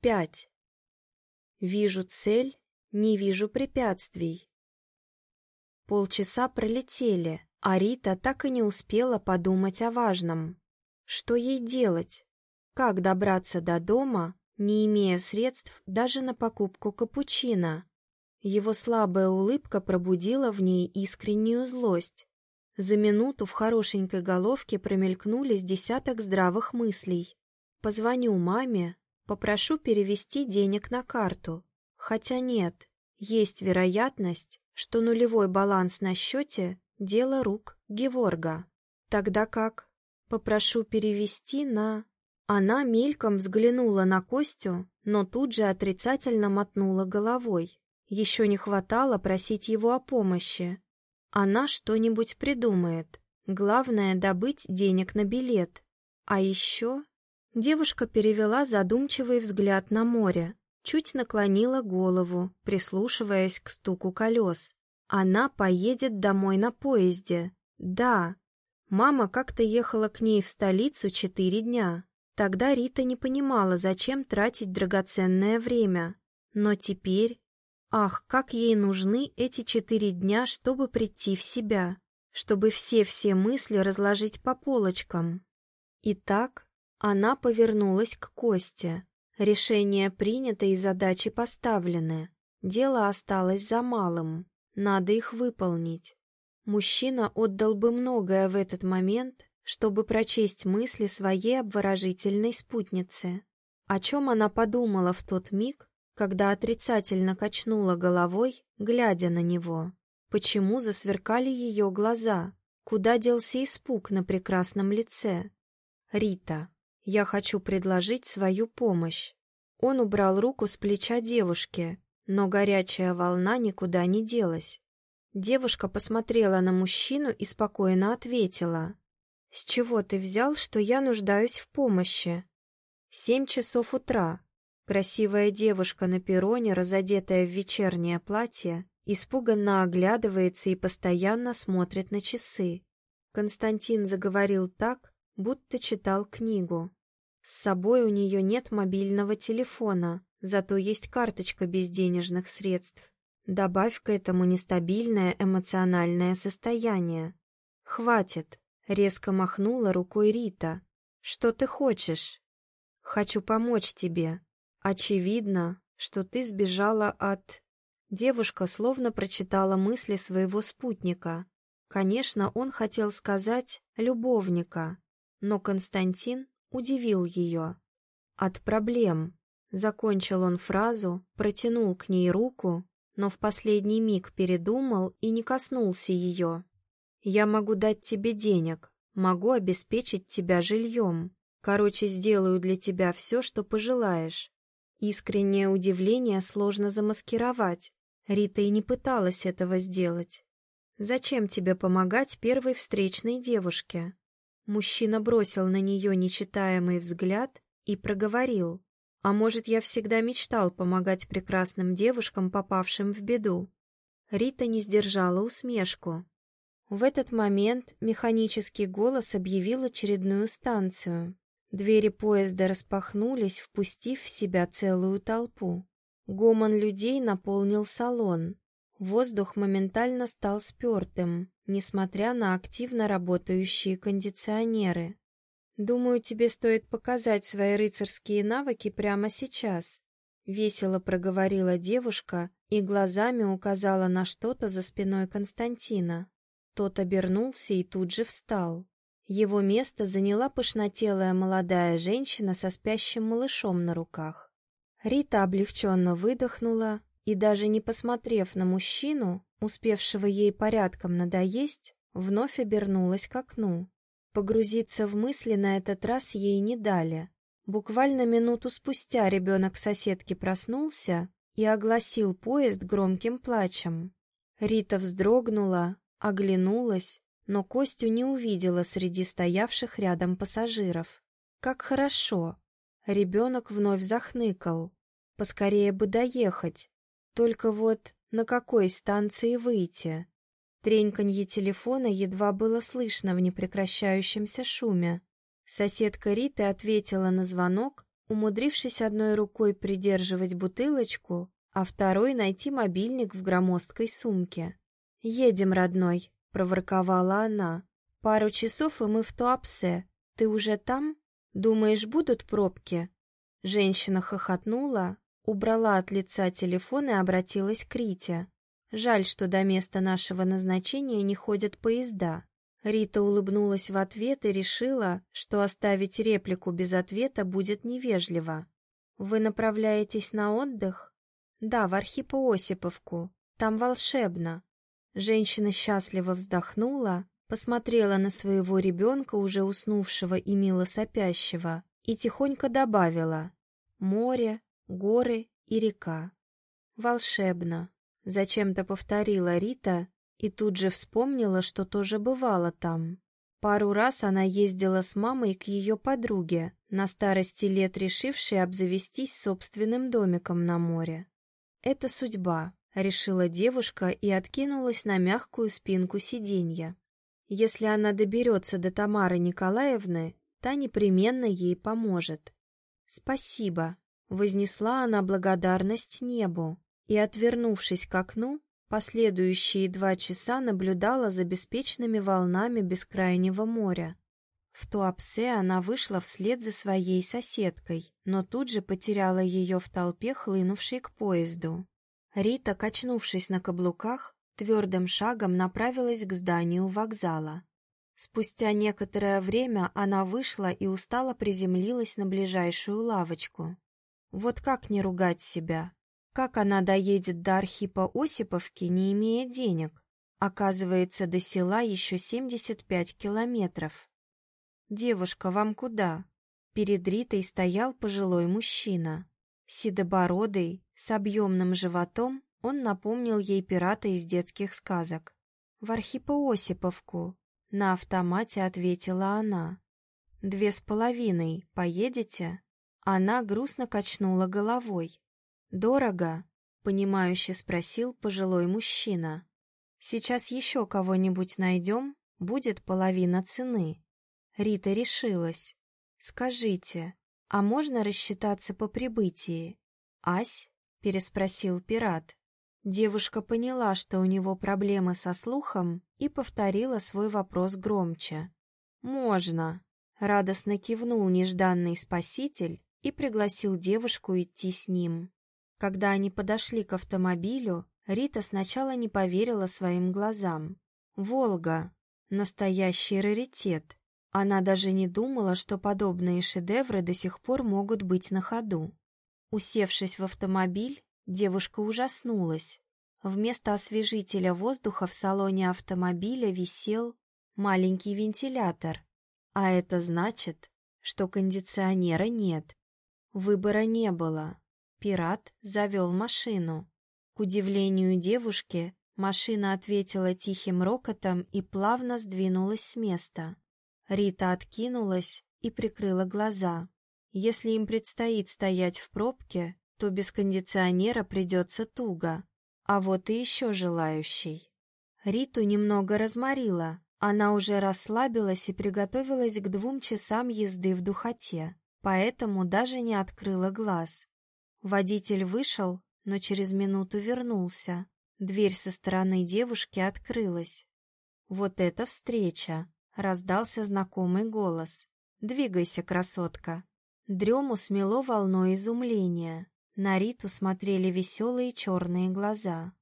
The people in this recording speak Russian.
Пять. Вижу цель, не вижу препятствий. Полчаса пролетели, а Рита так и не успела подумать о важном. Что ей делать? Как добраться до дома, не имея средств даже на покупку капучино? Его слабая улыбка пробудила в ней искреннюю злость. За минуту в хорошенькой головке промелькнулись десяток здравых мыслей. Позвоню маме, попрошу перевести денег на карту. Хотя нет, есть вероятность, что нулевой баланс на счете – дело рук Геворга. Тогда как? Попрошу перевести на... Она мельком взглянула на Костю, но тут же отрицательно мотнула головой. Еще не хватало просить его о помощи. Она что-нибудь придумает. Главное — добыть денег на билет. А еще... Девушка перевела задумчивый взгляд на море, чуть наклонила голову, прислушиваясь к стуку колес. Она поедет домой на поезде. Да. Мама как-то ехала к ней в столицу четыре дня. Тогда Рита не понимала, зачем тратить драгоценное время. Но теперь... Ах, как ей нужны эти четыре дня, чтобы прийти в себя, чтобы все-все мысли разложить по полочкам. Итак, она повернулась к Косте. Решение принято и задачи поставлены. Дело осталось за малым. Надо их выполнить. Мужчина отдал бы многое в этот момент, чтобы прочесть мысли своей обворожительной спутницы. О чем она подумала в тот миг, когда отрицательно качнула головой, глядя на него? Почему засверкали ее глаза? Куда делся испуг на прекрасном лице? Рита, я хочу предложить свою помощь. Он убрал руку с плеча девушки, но горячая волна никуда не делась. Девушка посмотрела на мужчину и спокойно ответила. «С чего ты взял, что я нуждаюсь в помощи?» Семь часов утра. Красивая девушка на перроне, разодетая в вечернее платье, испуганно оглядывается и постоянно смотрит на часы. Константин заговорил так, будто читал книгу. С собой у нее нет мобильного телефона, зато есть карточка без денежных средств. Добавь к этому нестабильное эмоциональное состояние. «Хватит!» Резко махнула рукой Рита. «Что ты хочешь?» «Хочу помочь тебе. Очевидно, что ты сбежала от...» Девушка словно прочитала мысли своего спутника. Конечно, он хотел сказать «любовника», но Константин удивил ее. «От проблем». Закончил он фразу, протянул к ней руку, но в последний миг передумал и не коснулся ее. Я могу дать тебе денег, могу обеспечить тебя жильем. Короче, сделаю для тебя все, что пожелаешь. Искреннее удивление сложно замаскировать. Рита и не пыталась этого сделать. Зачем тебе помогать первой встречной девушке? Мужчина бросил на нее нечитаемый взгляд и проговорил. А может, я всегда мечтал помогать прекрасным девушкам, попавшим в беду? Рита не сдержала усмешку. В этот момент механический голос объявил очередную станцию. Двери поезда распахнулись, впустив в себя целую толпу. Гомон людей наполнил салон. Воздух моментально стал спертым, несмотря на активно работающие кондиционеры. «Думаю, тебе стоит показать свои рыцарские навыки прямо сейчас», — весело проговорила девушка и глазами указала на что-то за спиной Константина. Тот обернулся и тут же встал. Его место заняла пышнотелая молодая женщина со спящим малышом на руках. Рита облегченно выдохнула и, даже не посмотрев на мужчину, успевшего ей порядком надоесть, вновь обернулась к окну. Погрузиться в мысли на этот раз ей не дали. Буквально минуту спустя ребенок соседки проснулся и огласил поезд громким плачем. Рита вздрогнула, Оглянулась, но Костю не увидела среди стоявших рядом пассажиров. Как хорошо! Ребенок вновь захныкал. Поскорее бы доехать. Только вот на какой станции выйти? Треньканье телефона едва было слышно в непрекращающемся шуме. Соседка Риты ответила на звонок, умудрившись одной рукой придерживать бутылочку, а второй найти мобильник в громоздкой сумке. «Едем, родной», — проворковала она. «Пару часов, и мы в Туапсе. Ты уже там? Думаешь, будут пробки?» Женщина хохотнула, убрала от лица телефон и обратилась к Рите. «Жаль, что до места нашего назначения не ходят поезда». Рита улыбнулась в ответ и решила, что оставить реплику без ответа будет невежливо. «Вы направляетесь на отдых?» «Да, в Архипо-Осиповку. Там волшебно». Женщина счастливо вздохнула, посмотрела на своего ребенка, уже уснувшего и мило сопящего, и тихонько добавила «Море, горы и река». «Волшебно», — зачем-то повторила Рита и тут же вспомнила, что тоже бывала там. Пару раз она ездила с мамой к ее подруге, на старости лет решившей обзавестись собственным домиком на море. «Это судьба», — решила девушка и откинулась на мягкую спинку сиденья. Если она доберется до Тамары Николаевны, та непременно ей поможет. «Спасибо», — вознесла она благодарность небу и, отвернувшись к окну, последующие два часа наблюдала за беспечными волнами бескрайнего моря. В Туапсе она вышла вслед за своей соседкой, но тут же потеряла ее в толпе, хлынувшей к поезду. Рита, качнувшись на каблуках, твердым шагом направилась к зданию вокзала. Спустя некоторое время она вышла и устало приземлилась на ближайшую лавочку. Вот как не ругать себя? Как она доедет до Архипа Осиповки, не имея денег? Оказывается, до села еще 75 километров. «Девушка, вам куда?» Перед Ритой стоял пожилой мужчина. Седобородый, с объемным животом, он напомнил ей пирата из детских сказок. «В Архипоосиповку», — на автомате ответила она. «Две с половиной. Поедете?» Она грустно качнула головой. «Дорого?» — понимающе спросил пожилой мужчина. «Сейчас еще кого-нибудь найдем, будет половина цены». Рита решилась. «Скажите, а можно рассчитаться по прибытии?» «Ась?» — переспросил пират. Девушка поняла, что у него проблемы со слухом, и повторила свой вопрос громче. «Можно!» — радостно кивнул нежданный спаситель и пригласил девушку идти с ним. Когда они подошли к автомобилю, Рита сначала не поверила своим глазам. «Волга! Настоящий раритет!» Она даже не думала, что подобные шедевры до сих пор могут быть на ходу. Усевшись в автомобиль, Девушка ужаснулась. Вместо освежителя воздуха в салоне автомобиля висел маленький вентилятор, а это значит, что кондиционера нет. Выбора не было. Пират завел машину. К удивлению девушки, машина ответила тихим рокотом и плавно сдвинулась с места. Рита откинулась и прикрыла глаза. Если им предстоит стоять в пробке, то без кондиционера придется туго. А вот и еще желающий. Риту немного разморила. Она уже расслабилась и приготовилась к двум часам езды в духоте, поэтому даже не открыла глаз. Водитель вышел, но через минуту вернулся. Дверь со стороны девушки открылась. «Вот это встреча!» — раздался знакомый голос. «Двигайся, красотка!» Дрему смело волной изумления. На Риту смотрели веселые черные глаза.